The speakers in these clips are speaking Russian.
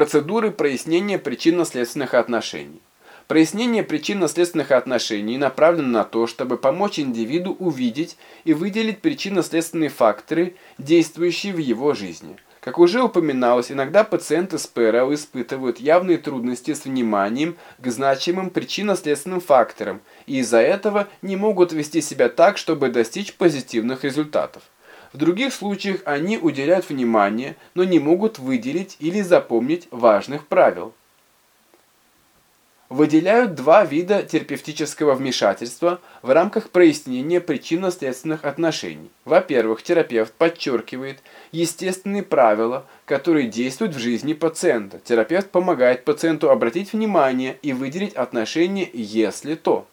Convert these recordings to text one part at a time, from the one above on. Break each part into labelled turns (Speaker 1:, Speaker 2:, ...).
Speaker 1: Процедуры прояснения причинно-следственных отношений. Прояснение причинно-следственных отношений направлено на то, чтобы помочь индивиду увидеть и выделить причинно-следственные факторы, действующие в его жизни. Как уже упоминалось, иногда пациенты с ПРЛ испытывают явные трудности с вниманием к значимым причинно-следственным факторам и из-за этого не могут вести себя так, чтобы достичь позитивных результатов. В других случаях они уделяют внимание, но не могут выделить или запомнить важных правил. Выделяют два вида терапевтического вмешательства в рамках прояснения причинно-следственных отношений. Во-первых, терапевт подчеркивает естественные правила, которые действуют в жизни пациента. Терапевт помогает пациенту обратить внимание и выделить отношения «если то».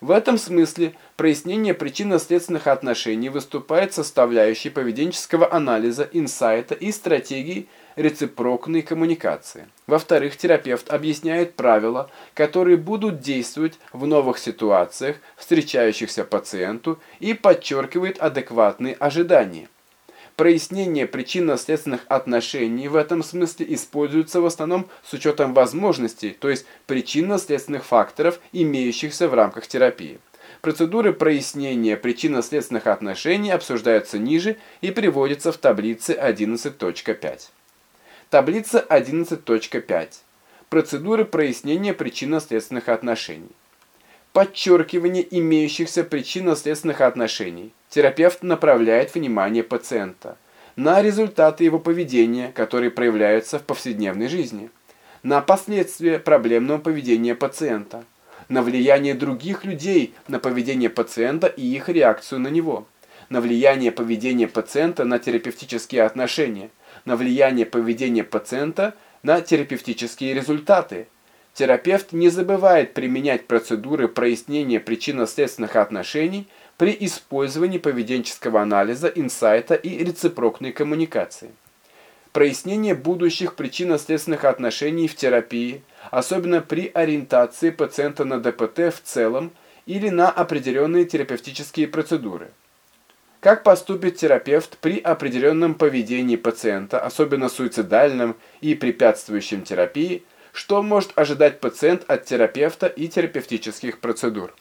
Speaker 1: В этом смысле прояснение причинно-следственных отношений выступает составляющей поведенческого анализа, инсайта и стратегии рецепрокной коммуникации. Во-вторых, терапевт объясняет правила, которые будут действовать в новых ситуациях, встречающихся пациенту, и подчеркивает адекватные ожидания. Прояснение причинно-следственных отношений в этом смысле используется в основном с учетом возможностей, то есть причинно-следственных факторов, имеющихся в рамках терапии. Процедуры прояснения причинно-следственных отношений обсуждаются ниже и приводятся в таблице 11.5. Таблица 11.5. Процедуры прояснения причинно-следственных отношений. Подчеркивание имеющихся причинно-следственных отношений. Терапевт направляет внимание пациента на результаты его поведения, которые проявляются в повседневной жизни, на последствия проблемного поведения пациента, на влияние других людей на поведение пациента и их реакцию на него, на влияние поведения пациента на терапевтические отношения, на влияние поведения пациента на терапевтические результаты. Терапевт не забывает применять процедуры прояснения причинно-следственных отношений при использовании поведенческого анализа, инсайта и рецепрокной коммуникации. Прояснение будущих причинно-следственных отношений в терапии, особенно при ориентации пациента на ДПТ в целом или на определенные терапевтические процедуры. Как поступит терапевт при определенном поведении пациента, особенно суицидальном и препятствующем терапии, что может ожидать пациент от терапевта и терапевтических процедур.